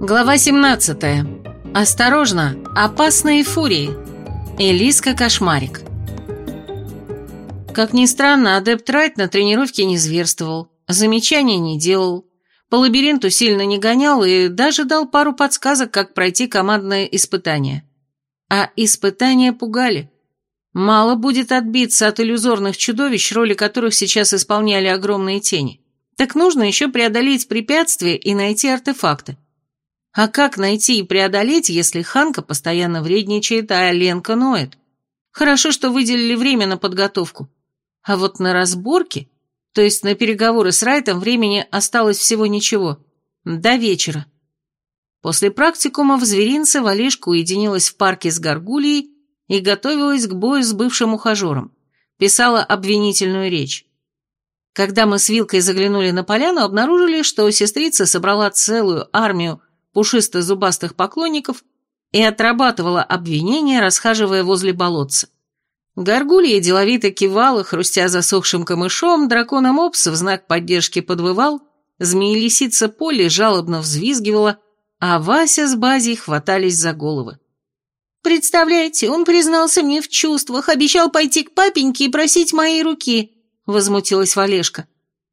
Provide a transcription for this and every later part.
Глава 17. Осторожно, опасные фурии. Элиска Кошмарик. Как ни странно, адепт Райт на тренировке не зверствовал, замечаний не делал, по лабиринту сильно не гонял и даже дал пару подсказок, как пройти командное испытание. А испытания пугали. Мало будет отбиться от иллюзорных чудовищ, роли которых сейчас исполняли огромные тени. Так нужно еще преодолеть препятствия и найти артефакты. А как найти и преодолеть, если Ханка постоянно вредничает, а Ленка ноет? Хорошо, что выделили время на подготовку. А вот на разборки, то есть на переговоры с Райтом, времени осталось всего ничего. До вечера. После практикума в зверинце Валешка уединилась в парке с Гаргулией и готовилась к бою с бывшим ухажером. Писала обвинительную речь. Когда мы с Вилкой заглянули на поляну, обнаружили, что сестрица собрала целую армию пушисто-зубастых поклонников и отрабатывала обвинения, расхаживая возле болотца. Горгулья деловито кивала, хрустя засохшим камышом, дракона Мопс в знак поддержки подвывал, змеи-лисица Полли жалобно взвизгивала, а Вася с Базей хватались за головы. «Представляете, он признался мне в чувствах, обещал пойти к папеньке и просить моей руки», — возмутилась Валешка.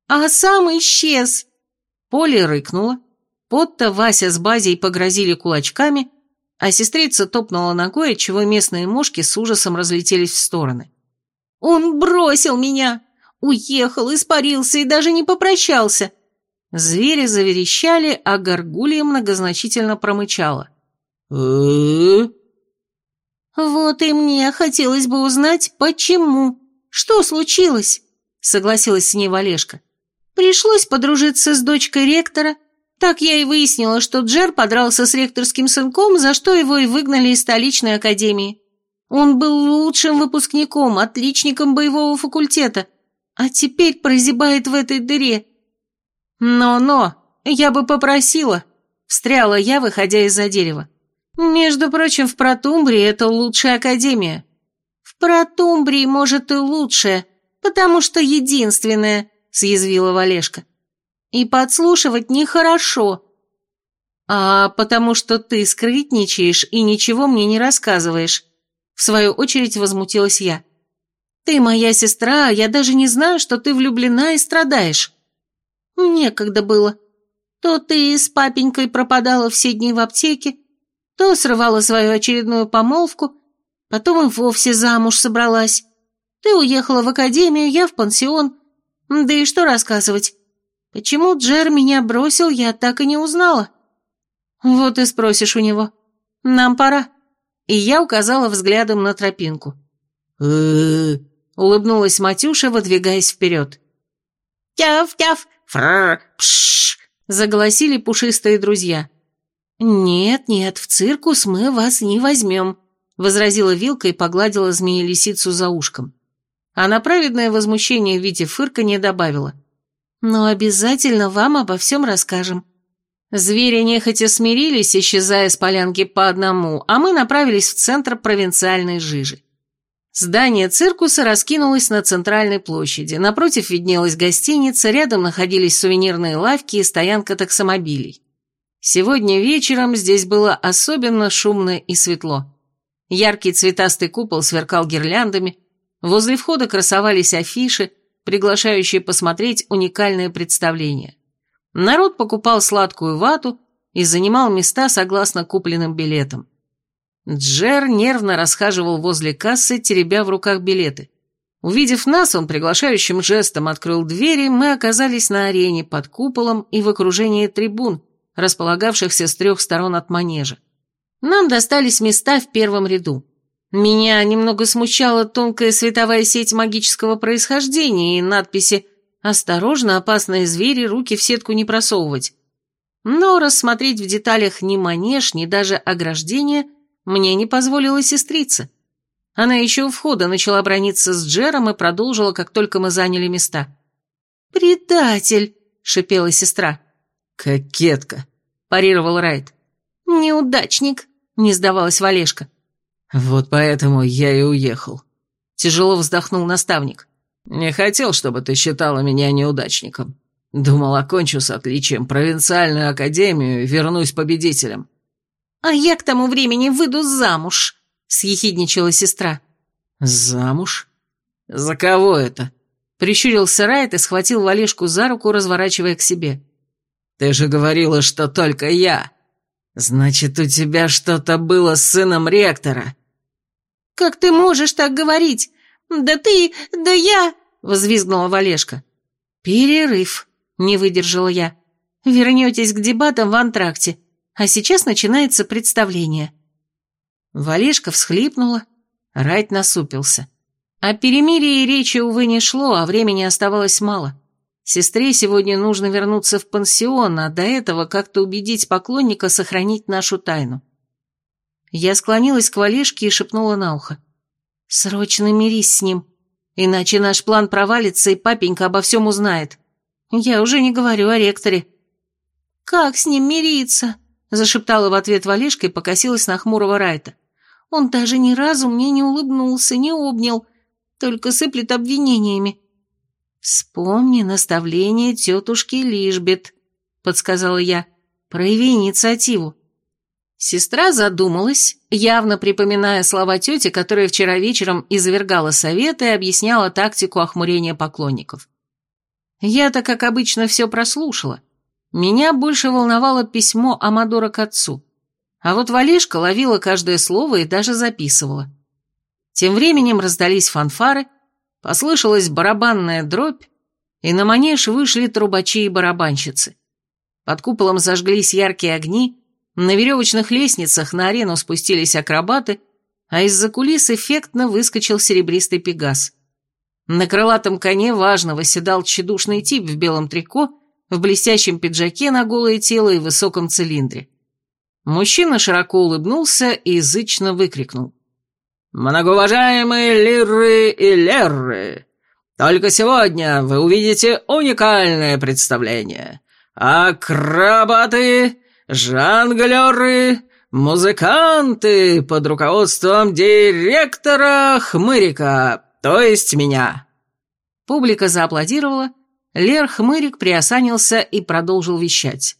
«А сам исчез». Полли рыкнула, Потто Вася с Базей погрозили кулачками, а сестрица топнула ногой, отчего местные мушки с ужасом разлетелись в стороны. «Он бросил меня! Уехал, испарился и даже не попрощался!» Звери заверещали, а горгулья многозначительно промычала. «Э-э-э?» «Вот и мне хотелось бы узнать, почему. Что случилось?» Согласилась с ней Валешка. «Пришлось подружиться с дочкой ректора, так я и выяснила, что Джер подрался с ректорским сынком, за что его и выгнали из столичной академии. Он был лучшим выпускником, отличником боевого факультета, а теперь прозябает в этой дыре. Но-но, я бы попросила, встряла я, выходя из-за дерева. Между прочим, в Протумбрии это лучшая академия. В Протумбрии, может, и лучшая, потому что единственная, съязвила Валешка. И подслушивать нехорошо. А потому что ты скрытничаешь и ничего мне не рассказываешь. В свою очередь возмутилась я. Ты моя сестра, а я даже не знаю, что ты влюблена и страдаешь. Некогда было. То ты с папенькой пропадала все дни в аптеке, то срывала свою очередную помолвку, потом и вовсе замуж собралась. Ты уехала в академию, я в пансион. Да и что рассказывать? Почему Джер меня бросил, я так и не узнала. Вот и спросишь у него. Нам пора. И я указала взглядом на тропинку. «Э-э-э», улыбнулась Матюша, выдвигаясь вперед. «Тяв-тяв, фрр, пшш», заголосили пушистые друзья. «Нет-нет, в циркус мы вас не возьмем», возразила Вилка и погладила змеи-лисицу за ушком. А на праведное возмущение в виде фырка не добавила. Но обязательно вам обо всем расскажем. Звери нехотя смирились, исчезая с полянки по одному, а мы направились в центр провинциальной жижи. Здание циркуса раскинулось на центральной площади, напротив виднелась гостиница, рядом находились сувенирные лавки и стоянка таксомобилей. Сегодня вечером здесь было особенно шумно и светло. Яркий цветастый купол сверкал гирляндами, возле входа красовались афиши, приглашающие посмотреть уникальное представление. Народ покупал сладкую вату и занимал места согласно купленным билетам. Джер нервно расхаживал возле кассы, теребя в руках билеты. Увидев нас, он приглашающим жестом открыл двери, мы оказались на арене под куполом и в окружении трибун, располагавшихся с трех сторон от манежа. Нам достались места в первом ряду. Меня немного смущала тонкая световая сеть магического происхождения и надписи «Осторожно, опасные звери, руки в сетку не просовывать». Но рассмотреть в деталях ни манеж, ни даже ограждение мне не позволила сестрица. Она еще у входа начала брониться с Джером и продолжила, как только мы заняли места. «Предатель!» — шипела сестра. «Кокетка!» — парировал Райт. «Неудачник!» — не сдавалась Валешка. «Вот поэтому я и уехал». Тяжело вздохнул наставник. «Не хотел, чтобы ты считала меня неудачником. Думал, окончу с отличием провинциальную академию и вернусь победителем. «А я к тому времени выйду замуж», — съехидничала сестра. «Замуж? За кого это?» Прищурился Райт и схватил Валешку за руку, разворачивая к себе. «Ты же говорила, что только я. Значит, у тебя что-то было с сыном ректора». «Как ты можешь так говорить? Да ты, да я...» — возвизгнула Валешка. «Перерыв», — не выдержала я. «Вернетесь к дебатам в антракте, а сейчас начинается представление». Валешка всхлипнула, Райт насупился. О перемирии речи, увы, не шло, а времени оставалось мало. Сестре сегодня нужно вернуться в пансион, а до этого как-то убедить поклонника сохранить нашу тайну. Я склонилась к Валешке и шепнула на ухо. «Срочно мирись с ним, иначе наш план провалится, и папенька обо всем узнает. Я уже не говорю о ректоре». «Как с ним мириться?» – зашептала в ответ Валешка и покосилась на хмурого Райта. «Он даже ни разу мне не улыбнулся, не обнял, только сыплет обвинениями». «Вспомни наставление тетушки Лишбет», — подсказала я. «Прояви инициативу». Сестра задумалась, явно припоминая слова тети, которая вчера вечером извергала советы и объясняла тактику охмурения поклонников. Я-то, как обычно, все прослушала. Меня больше волновало письмо Амадора к отцу. А вот Валешка ловила каждое слово и даже записывала. Тем временем раздались фанфары, послышалась барабанная дробь, и на манеж вышли трубачи и барабанщицы. Под куполом зажглись яркие огни, на веревочных лестницах на арену спустились акробаты, а из-за кулис эффектно выскочил серебристый пегас. На крылатом коне важно восседал тщедушный тип в белом трико, в блестящем пиджаке на голое тело и высоком цилиндре. Мужчина широко улыбнулся и язычно выкрикнул. «Многоуважаемые лиры и лерры, только сегодня вы увидите уникальное представление. Акробаты жонглеры, музыканты под руководством директора Хмырика, то есть меня». Публика зааплодировала, Лер Хмырик приосанился и продолжил вещать.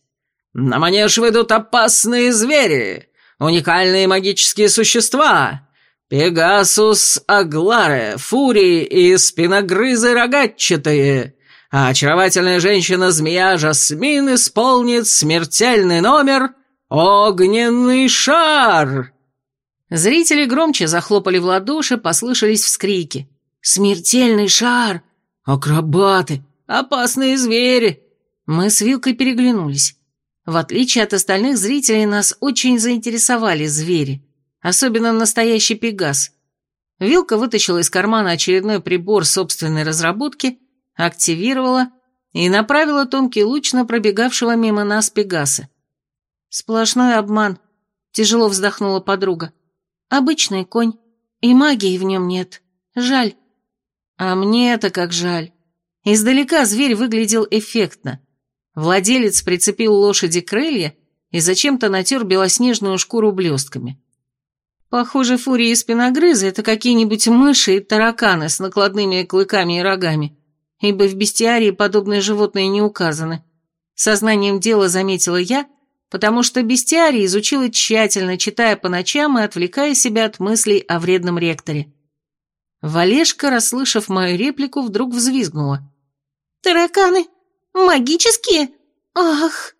«На манеж выйдут опасные звери, уникальные магические существа, Пегасус Агларе, Фурии и спиногрызы рогатчатые, а очаровательная женщина-змея Жасмин исполнит смертельный номер «Огненный шар». Зрители громче захлопали в ладоши, послышались вскрики. «Смертельный шар! Акробаты! Опасные звери!» Мы с Вилкой переглянулись. В отличие от остальных зрителей, нас очень заинтересовали звери, особенно настоящий пегас. Вилка вытащила из кармана очередной прибор собственной разработки активировала и направила тонкий луч на пробегавшего мимо нас Пегаса. «Сплошной обман», — тяжело вздохнула подруга. «Обычный конь, и магии в нем нет. Жаль». «А мне это как жаль». Издалека зверь выглядел эффектно. Владелец прицепил лошади крылья и зачем-то натер белоснежную шкуру блестками. Похоже, фурии и спиногрызы — это какие-нибудь мыши и тараканы с накладными клыками и рогами ибо в бестиарии подобные животные не указаны. Сознанием дела заметила я, потому что бестиарий изучила тщательно, читая по ночам и отвлекая себя от мыслей о вредном ректоре. Валешка, расслышав мою реплику, вдруг взвизгнула. «Тараканы? Магические? Ах!»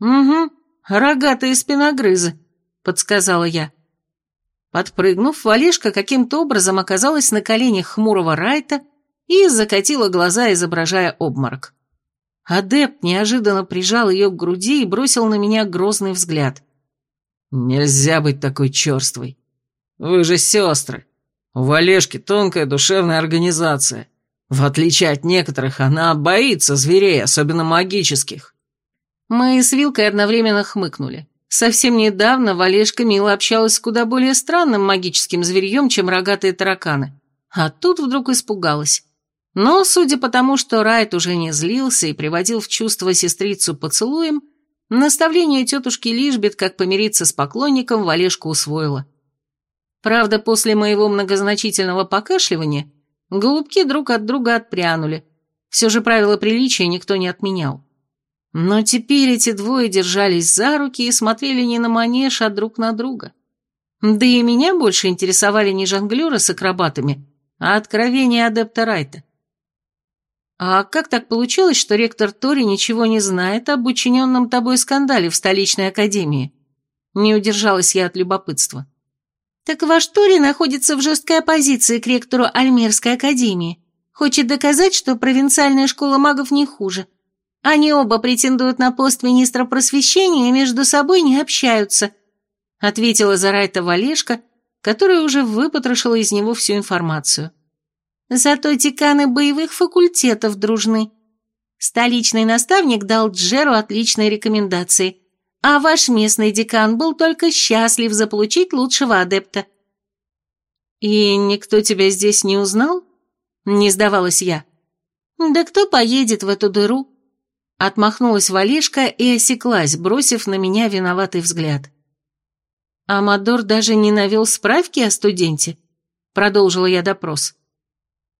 «Угу, рогатые спиногрызы», — подсказала я. Подпрыгнув, Валешка каким-то образом оказалась на коленях хмурого Райта и закатила глаза, изображая обморок. Адепт неожиданно прижал ее к груди и бросил на меня грозный взгляд. «Нельзя быть такой черствой. Вы же сестры. У Валешки тонкая душевная организация. В отличие от некоторых, она боится зверей, особенно магических». Мы с Вилкой одновременно хмыкнули. Совсем недавно Валешка мило общалась с куда более странным магическим зверьем, чем рогатые тараканы. А тут вдруг испугалась. Но, судя по тому, что Райт уже не злился и приводил в чувство сестрицу поцелуем, наставление тетушки Лишбет, как помириться с поклонником, Валешка усвоила. Правда, после моего многозначительного покашливания голубки друг от друга отпрянули. Все же правила приличия никто не отменял. Но теперь эти двое держались за руки и смотрели не на манеж, а друг на друга. Да и меня больше интересовали не жонглеры с акробатами, а откровения адепта Райта. А как так получилось, что ректор Тори ничего не знает об учиненном тобой скандале в столичной академии? Не удержалась я от любопытства. Так ваш Тори находится в жесткой оппозиции к ректору Альмерской академии. Хочет доказать, что провинциальная школа магов не хуже. Они оба претендуют на пост министра просвещения и между собой не общаются», ответила Зарайта Валешка, которая уже выпотрошила из него всю информацию. «Зато деканы боевых факультетов дружны. Столичный наставник дал Джеру отличные рекомендации, а ваш местный декан был только счастлив заполучить лучшего адепта». «И никто тебя здесь не узнал?» Не сдавалась я. «Да кто поедет в эту дыру?» Отмахнулась Валешка и осеклась, бросив на меня виноватый взгляд. «Амадор даже не навел справки о студенте?» Продолжила я допрос.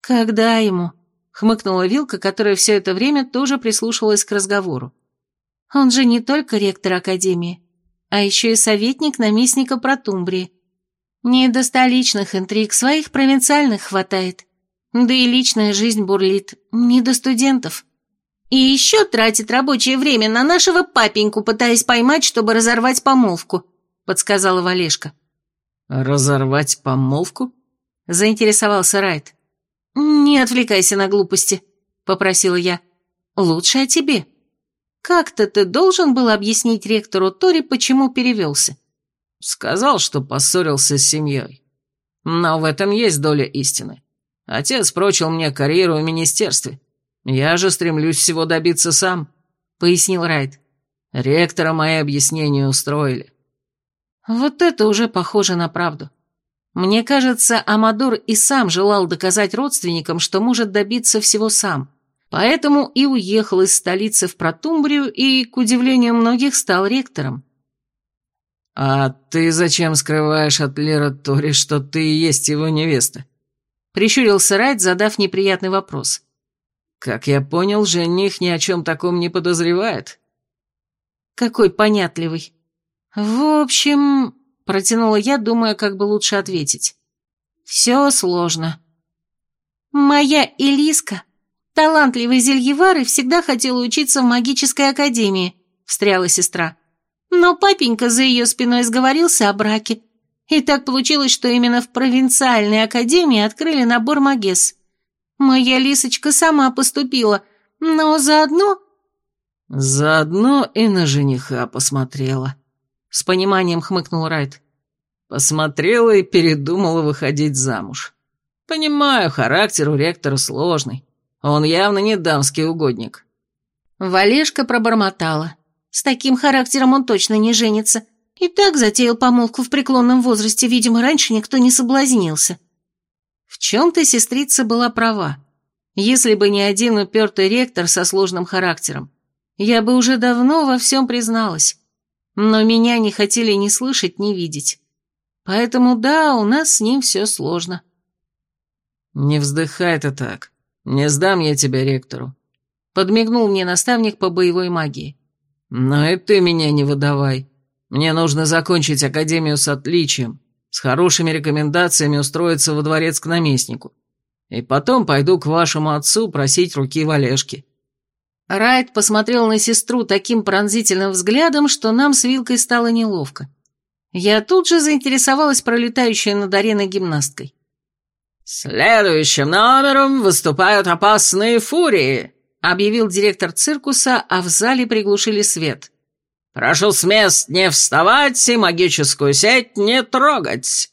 «Когда ему?» — хмыкнула Вилка, которая все это время тоже прислушивалась к разговору. «Он же не только ректор Академии, а еще и советник наместника Протумбрии. Не до столичных интриг, своих провинциальных хватает. Да и личная жизнь бурлит, не до студентов. И еще тратит рабочее время на нашего папеньку, пытаясь поймать, чтобы разорвать помолвку», — подсказала Валешка. «Разорвать помолвку?» — заинтересовался Райт. «Не отвлекайся на глупости», — попросила я. «Лучше о тебе. Как-то ты должен был объяснить ректору Тори, почему перевелся?» «Сказал, что поссорился с семьей. Но в этом есть доля истины. Отец прочил мне карьеру в министерстве. Я же стремлюсь всего добиться сам», — пояснил Райт. «Ректора мои объяснения устроили». Вот это уже похоже на правду. Мне кажется, Амадор и сам желал доказать родственникам, что может добиться всего сам. Поэтому и уехал из столицы в Протумбрию и, к удивлению многих, стал ректором. «А ты зачем скрываешь от Лера Тори, что ты и есть его невеста?» Прищурился Райт, задав неприятный вопрос. «Как я понял, жених ни о чем таком не подозревает». «Какой понятливый. В общем...» — протянула я, думая, как бы лучше ответить. «Все сложно». «Моя Элиска, талантливый зельевар и всегда хотела учиться в магической академии», — встряла сестра. «Но папенька за ее спиной сговорился о браке, и так получилось, что именно в провинциальной академии открыли набор магес. Моя лисочка сама поступила, но заодно...» «Заодно и на жениха посмотрела», — с пониманием хмыкнул Райт. «Посмотрела и передумала выходить замуж. Понимаю, характер у ректора сложный. Он явно не дамский угодник». Валешка пробормотала. «С таким характером он точно не женится. И так затеял помолвку в преклонном возрасте, видимо, раньше никто не соблазнился. В чем-то сестрица была права. Если бы не один упертый ректор со сложным характером, я бы уже давно во всем призналась. Но меня не хотели ни слышать, ни видеть. Поэтому да, у нас с ним все сложно. «Не вздыхай ты так. Не сдам я тебя ректору», — подмигнул мне наставник по боевой магии. «Но и ты меня не выдавай. Мне нужно закончить академию с отличием, с хорошими рекомендациями устроиться во дворец к наместнику. И потом пойду к вашему отцу просить руки Валешки». Райт посмотрел на сестру таким пронзительным взглядом, что нам с Вилкой стало неловко. Я тут же заинтересовалась пролетающей над ареной гимнасткой. «Следующим номером выступают опасные фурии», — объявил директор циркуса, а в зале приглушили свет. Прошу с мест не вставать и магическую сеть не трогать!»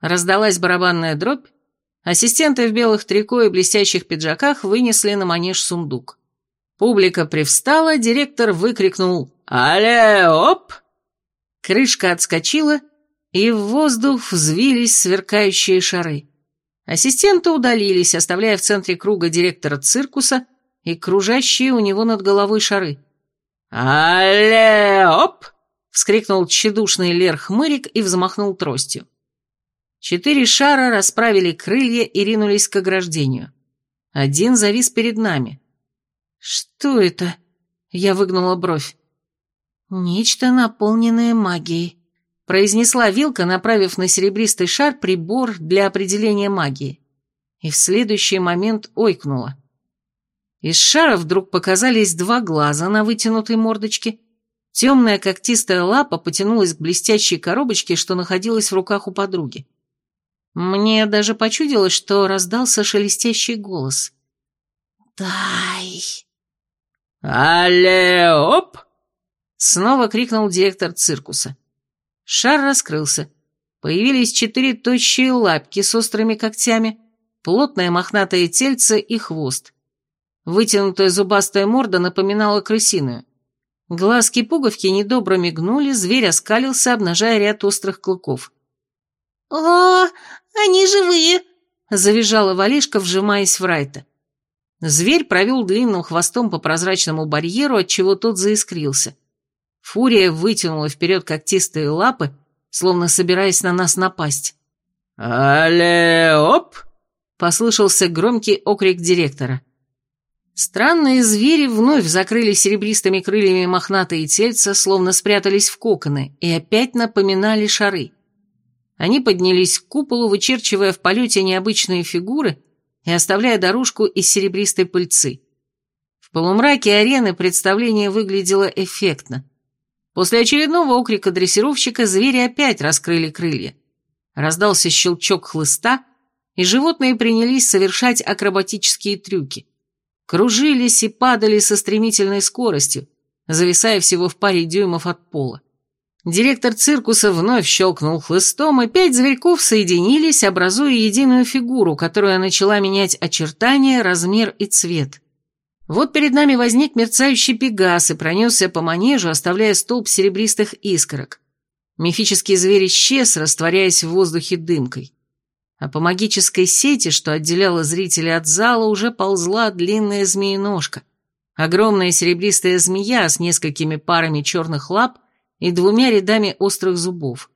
Раздалась барабанная дробь, ассистенты в белых трико и блестящих пиджаках вынесли на манеж сундук. Публика привстала, директор выкрикнул «Але, оп!» Крышка отскочила, и в воздух взвились сверкающие шары. Ассистенты удалились, оставляя в центре круга директора циркуса и кружащие у него над головой шары. «Але, оп!» — вскрикнул тщедушный Лер-хмырик и взмахнул тростью. Четыре шара расправили крылья и ринулись к ограждению. Один завис перед нами. «Что это?» — я выгнула бровь. «Нечто, наполненное магией», — произнесла вилка, направив на серебристый шар прибор для определения магии. И в следующий момент ойкнула. Из шара вдруг показались два глаза на вытянутой мордочке. Темная когтистая лапа потянулась к блестящей коробочке, что находилась в руках у подруги. Мне даже почудилось, что раздался шелестящий голос. «Дай!» «Алле-оп!» Снова крикнул директор циркуса. Шар раскрылся. Появились четыре тощие лапки с острыми когтями, плотное мохнатое тельце и хвост. Вытянутая зубастая морда напоминала крысиную. Глазки-пуговки недобро мигнули, зверь оскалился, обнажая ряд острых клыков. «О, они живые!» — завизжала Валишка, вжимаясь в Райта. Зверь провел длинным хвостом по прозрачному барьеру, отчего тот заискрился. Фурия вытянула вперед когтистые лапы, словно собираясь на нас напасть. «Але-оп!» — послышался громкий окрик директора. Странные звери вновь закрыли серебристыми крыльями мохнатые тельца, словно спрятались в коконы, и опять напоминали шары. Они поднялись к куполу, вычерчивая в полете необычные фигуры и оставляя дорожку из серебристой пыльцы. В полумраке арены представление выглядело эффектно. После очередного окрика дрессировщика звери опять раскрыли крылья. Раздался щелчок хлыста, и животные принялись совершать акробатические трюки. Кружились и падали со стремительной скоростью, зависая всего в паре дюймов от пола. Директор циркуса вновь щелкнул хлыстом, и пять зверьков соединились, образуя единую фигуру, которая начала менять очертания, размер и цвет. Вот перед нами возник мерцающий пегас и пронесся по манежу, оставляя столб серебристых искорок. Мифический зверь исчез, растворяясь в воздухе дымкой. А по магической сети, что отделяла зрителей от зала, уже ползла длинная змееножка. Огромная серебристая змея с несколькими парами черных лап и двумя рядами острых зубов.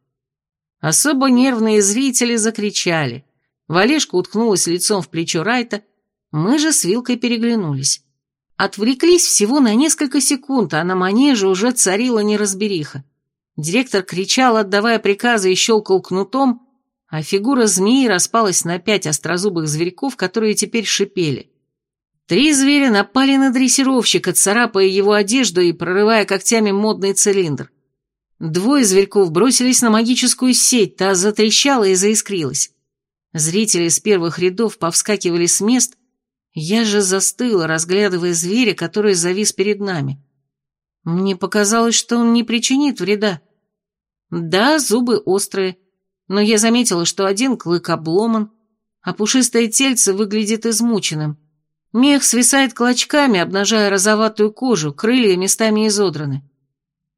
Особо нервные зрители закричали. Валешка уткнулась лицом в плечо Райта, мы же с Вилкой переглянулись. Отвлеклись всего на несколько секунд, а на манеже уже царила неразбериха. Директор кричал, отдавая приказы и щелкал кнутом, а фигура змеи распалась на пять острозубых зверьков, которые теперь шипели. Три зверя напали на дрессировщика, царапая его одежду и прорывая когтями модный цилиндр. Двое зверьков бросились на магическую сеть, та затрещала и заискрилась. Зрители с первых рядов повскакивали с мест я же застыла, разглядывая зверя, который завис перед нами. Мне показалось, что он не причинит вреда. Да, зубы острые, но я заметила, что один клык обломан, а пушистое тельце выглядит измученным. Мех свисает клочками, обнажая розоватую кожу, крылья местами изодраны.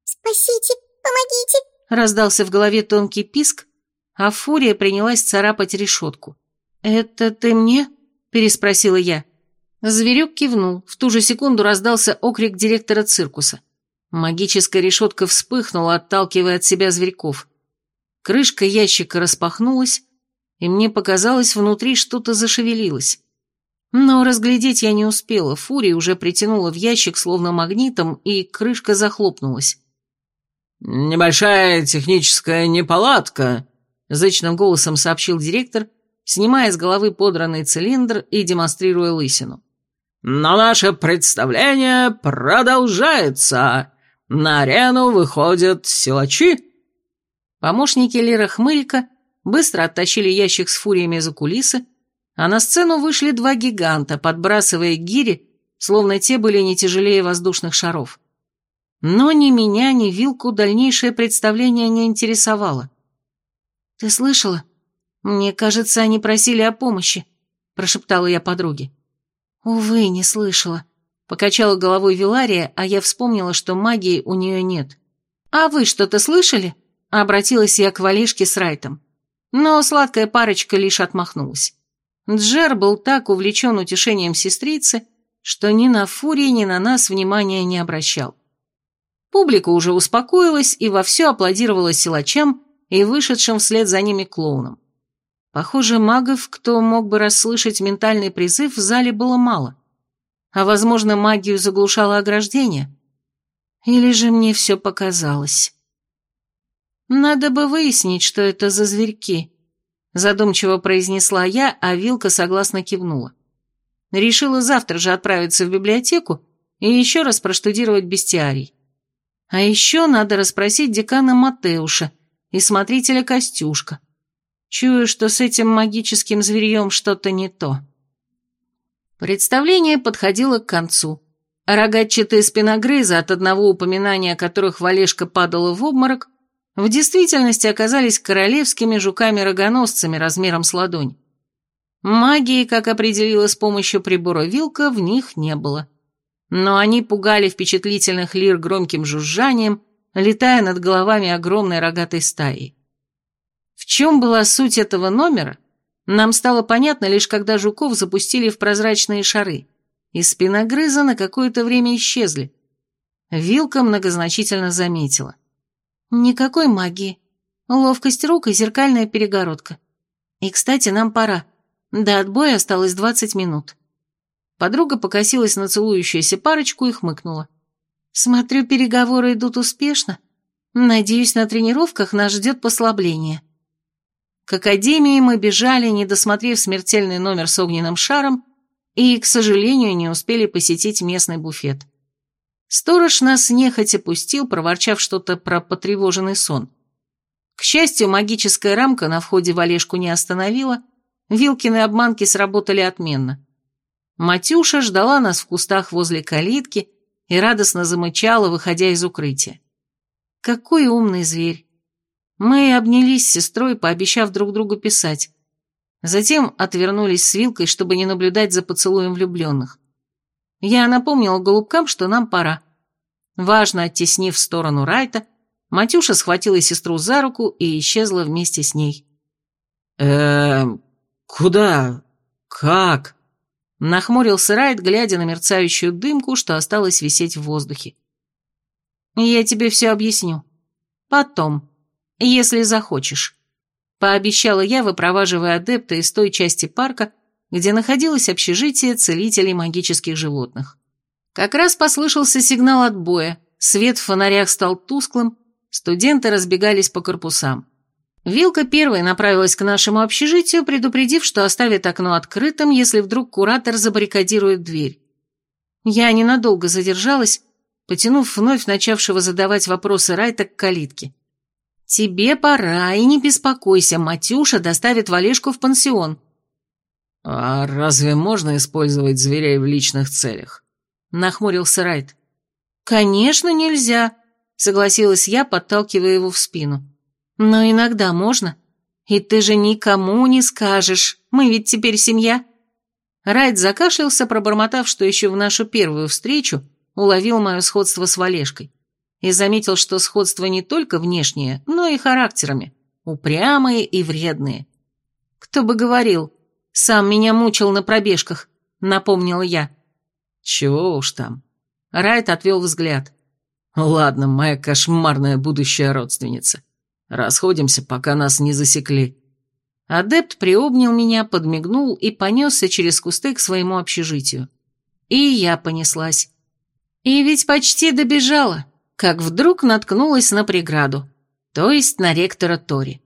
«Спасите, помогите!» Раздался в голове тонкий писк, а фурия принялась царапать решетку. «Это ты мне?» переспросила я. Зверек кивнул, в ту же секунду раздался окрик директора циркуса. Магическая решетка вспыхнула, отталкивая от себя зверьков. Крышка ящика распахнулась, и мне показалось, внутри что-то зашевелилось. Но разглядеть я не успела, фурия уже притянула в ящик словно магнитом, и крышка захлопнулась. «Небольшая техническая неполадка», — зычным голосом сообщил директор, снимая с головы подранный цилиндр и демонстрируя лысину. «Но наше представление продолжается. На арену выходят силачи». Помощники Лера Хмылька быстро оттащили ящик с фуриями за кулисы, а на сцену вышли два гиганта, подбрасывая гири, словно те были не тяжелее воздушных шаров. Но ни меня, ни Вилку дальнейшее представление не интересовало. «Ты слышала?» «Мне кажется, они просили о помощи», – прошептала я подруге. «Увы, не слышала», – покачала головой Вилария, а я вспомнила, что магии у нее нет. «А вы что-то слышали?» – обратилась я к Валешке с Райтом. Но сладкая парочка лишь отмахнулась. Джер был так увлечен утешением сестрицы, что ни на Фурии, ни на нас внимания не обращал. Публика уже успокоилась и вовсю аплодировала силачам и вышедшим вслед за ними клоунам. Похоже, магов, кто мог бы расслышать ментальный призыв, в зале было мало. А, возможно, магию заглушало ограждение. Или же мне все показалось. Надо бы выяснить, что это за зверьки. Задумчиво произнесла я, а Вилка согласно кивнула. Решила завтра же отправиться в библиотеку и еще раз проштудировать бестиарий. А еще надо расспросить декана Матеуша и смотрителя Костюшка. Чую, что с этим магическим зверьем что-то не то. Представление подходило к концу. Рогатчатые спиногрызы, от одного упоминания которых Валешка падала в обморок, в действительности оказались королевскими жуками-рогоносцами размером с ладонь. Магии, как определила с помощью прибора вилка, в них не было. Но они пугали впечатлительных лир громким жужжанием, летая над головами огромной рогатой стаи. В чем была суть этого номера, нам стало понятно лишь когда жуков запустили в прозрачные шары, и спиногрызы на какое-то время исчезли. Вилка многозначительно заметила. «Никакой магии. Ловкость рук и зеркальная перегородка. И, кстати, нам пора. До отбоя осталось двадцать минут». Подруга покосилась на целующуюся парочку и хмыкнула. «Смотрю, переговоры идут успешно. Надеюсь, на тренировках нас ждет послабление». К академии мы бежали, не досмотрев смертельный номер с огненным шаром, и, к сожалению, не успели посетить местный буфет. Сторож нас нехотя пустил, проворчав что-то про потревоженный сон. К счастью, магическая рамка на входе в Олежку не остановила, Вилкины обманки сработали отменно. Матюша ждала нас в кустах возле калитки и радостно замычала, выходя из укрытия. Какой умный зверь! Мы обнялись с сестрой, пообещав друг другу писать. Затем отвернулись с вилкой, чтобы не наблюдать за поцелуем влюбленных. Я напомнила голубкам, что нам пора. Важно оттеснив в сторону Райта, Матюша схватила сестру за руку и исчезла вместе с ней. «Эм, куда? Как?» Нахмурился Райт, глядя на мерцающую дымку, что осталось висеть в воздухе. «Я тебе все объясню. Потом» если захочешь», — пообещала я, выпроваживая адепта из той части парка, где находилось общежитие целителей магических животных. Как раз послышался сигнал отбоя, свет в фонарях стал тусклым, студенты разбегались по корпусам. Вилка первой направилась к нашему общежитию, предупредив, что оставит окно открытым, если вдруг куратор забаррикадирует дверь. Я ненадолго задержалась, потянув вновь начавшего задавать вопросы Райта к калитке. «Тебе пора, и не беспокойся, Матюша доставит Валешку в пансион». «А разве можно использовать зверей в личных целях?» — нахмурился Райт. «Конечно нельзя», — согласилась я, подталкивая его в спину. «Но иногда можно. И ты же никому не скажешь, мы ведь теперь семья». Райт закашлялся, пробормотав, что еще в нашу первую встречу уловил мое сходство с Валешкой и заметил, что сходство не только внешнее, но и характерами, упрямые и вредные. «Кто бы говорил, сам меня мучил на пробежках», — напомнила я. «Чего уж там». Райт отвел взгляд. «Ладно, моя кошмарная будущая родственница. Расходимся, пока нас не засекли». Адепт приобнял меня, подмигнул и понесся через кусты к своему общежитию. И я понеслась. И ведь почти добежала как вдруг наткнулась на преграду, то есть на ректора Тори.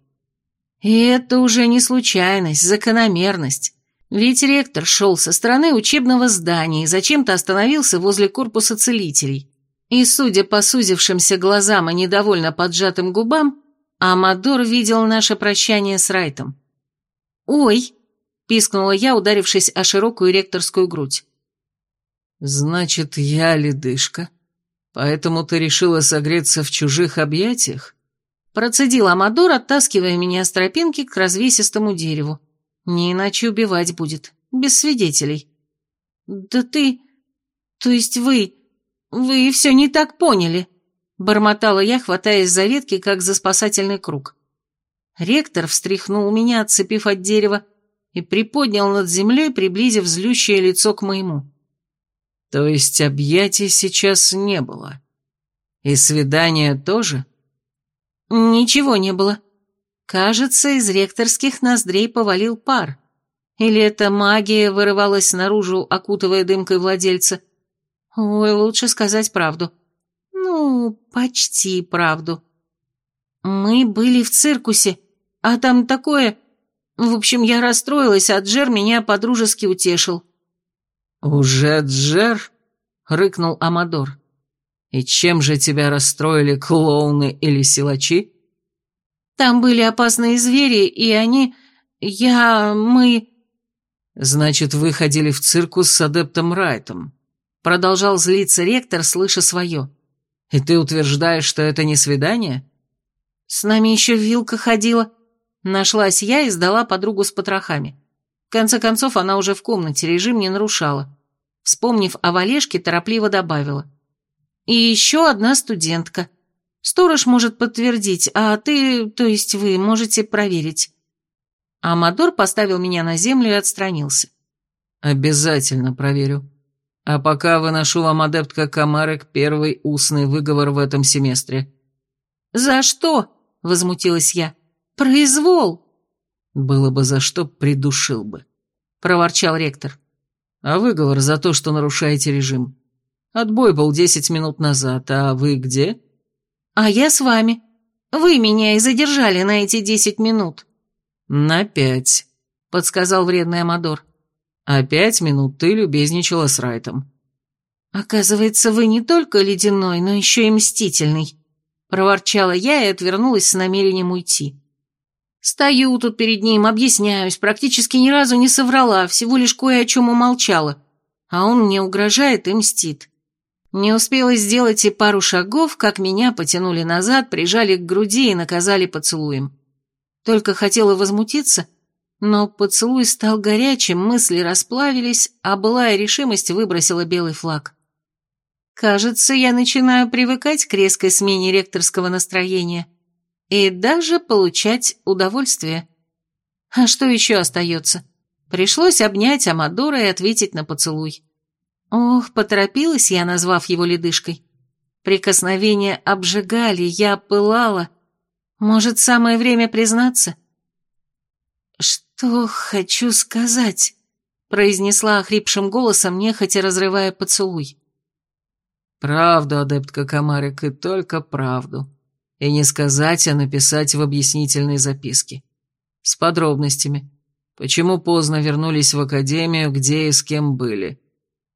И это уже не случайность, закономерность. Ведь ректор шел со стороны учебного здания и зачем-то остановился возле корпуса целителей. И, судя по сузившимся глазам и недовольно поджатым губам, Амадор видел наше прощание с Райтом. «Ой!» — пискнула я, ударившись о широкую ректорскую грудь. «Значит, я ледышка?» Поэтому ты решила согреться в чужих объятиях? Процедил Амадор, оттаскивая меня с тропинки к развесистому дереву. Не иначе убивать будет, без свидетелей. Да ты... То есть вы... Вы все не так поняли, бормотала я, хватаясь за ветки, как за спасательный круг. Ректор встряхнул меня, отцепив от дерева, и приподнял над землей, приблизив злющее лицо к моему. То есть объятий сейчас не было? И свидания тоже? Ничего не было. Кажется, из ректорских ноздрей повалил пар. Или эта магия вырывалась наружу, окутывая дымкой владельца. Ой, лучше сказать правду. Ну, почти правду. Мы были в циркусе, а там такое... В общем, я расстроилась, а Джер меня подружески утешил. «Уже Джер?» — рыкнул Амадор. «И чем же тебя расстроили клоуны или силачи?» «Там были опасные звери, и они... Я... мы...» «Значит, вы ходили в циркус с адептом Райтом», — продолжал злиться ректор, слыша свое. «И ты утверждаешь, что это не свидание?» «С нами еще Вилка ходила», Нашлась я и сдала подругу с потрохами. В конце концов, она уже в комнате, режим не нарушала. Вспомнив о Валешке, торопливо добавила. «И еще одна студентка. Сторож может подтвердить, а ты, то есть вы, можете проверить». Амадор поставил меня на землю и отстранился. «Обязательно проверю. А пока выношу вам, адептка Камарек, первый устный выговор в этом семестре». «За что?» — возмутилась я. «Произвол!» «Было бы за что, придушил бы», — проворчал ректор. «А выговор за то, что нарушаете режим. Отбой был десять минут назад, а вы где?» «А я с вами. Вы меня и задержали на эти десять минут». «На пять», — подсказал вредный Амадор. «А пять минут ты любезничала с Райтом». «Оказывается, вы не только ледяной, но еще и мстительный», — проворчала я и отвернулась с намерением уйти. Стою тут перед ним, объясняюсь, практически ни разу не соврала, всего лишь кое о чем умолчала. А он мне угрожает и мстит. Не успела сделать и пару шагов, как меня потянули назад, прижали к груди и наказали поцелуем. Только хотела возмутиться, но поцелуй стал горячим, мысли расплавились, а былая решимость выбросила белый флаг. Кажется, я начинаю привыкать к резкой смене ректорского настроения и даже получать удовольствие. А что еще остается? Пришлось обнять Амадора и ответить на поцелуй. Ох, поторопилась я, назвав его ледышкой. Прикосновения обжигали, я пылала. Может, самое время признаться? «Что хочу сказать?» — произнесла охрипшим голосом, нехотя разрывая поцелуй. «Правду, адептка Камарик, и только правду», и не сказать, а написать в объяснительной записке. С подробностями. Почему поздно вернулись в академию, где и с кем были.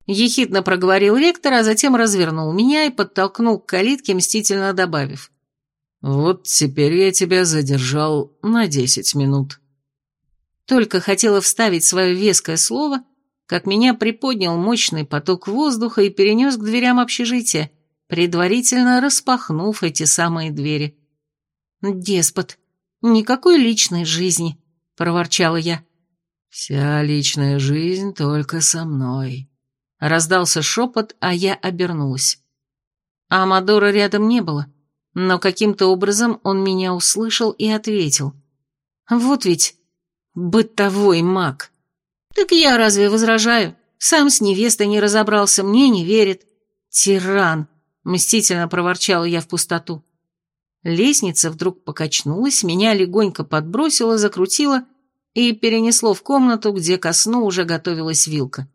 Ехидно проговорил ректор, а затем развернул меня и подтолкнул к калитке, мстительно добавив. «Вот теперь я тебя задержал на десять минут». Только хотела вставить свое веское слово, как меня приподнял мощный поток воздуха и перенес к дверям общежития, предварительно распахнув эти самые двери. «Деспот, никакой личной жизни», — проворчала я. «Вся личная жизнь только со мной», — раздался шепот, а я обернулась. Амадора рядом не было, но каким-то образом он меня услышал и ответил. «Вот ведь бытовой маг». «Так я разве возражаю? Сам с невестой не разобрался, мне не верит. Тиран. Мстительно проворчала я в пустоту. Лестница вдруг покачнулась, меня легонько подбросило, закрутило и перенесло в комнату, где ко сну уже готовилась вилка.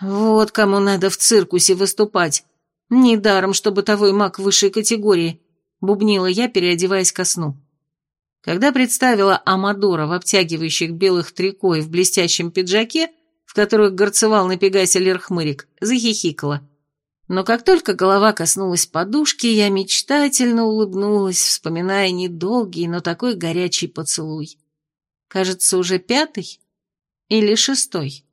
Вот кому надо в циркусе выступать. Недаром, что бытовой маг высшей категории, бубнила я, переодеваясь ко сну. Когда представила Амадора в обтягивающих белых трико и в блестящем пиджаке, в которых горцевал на Пегасе Лерхмырик, захихикала. Но как только голова коснулась подушки, я мечтательно улыбнулась, вспоминая недолгий, но такой горячий поцелуй. Кажется, уже пятый или шестой.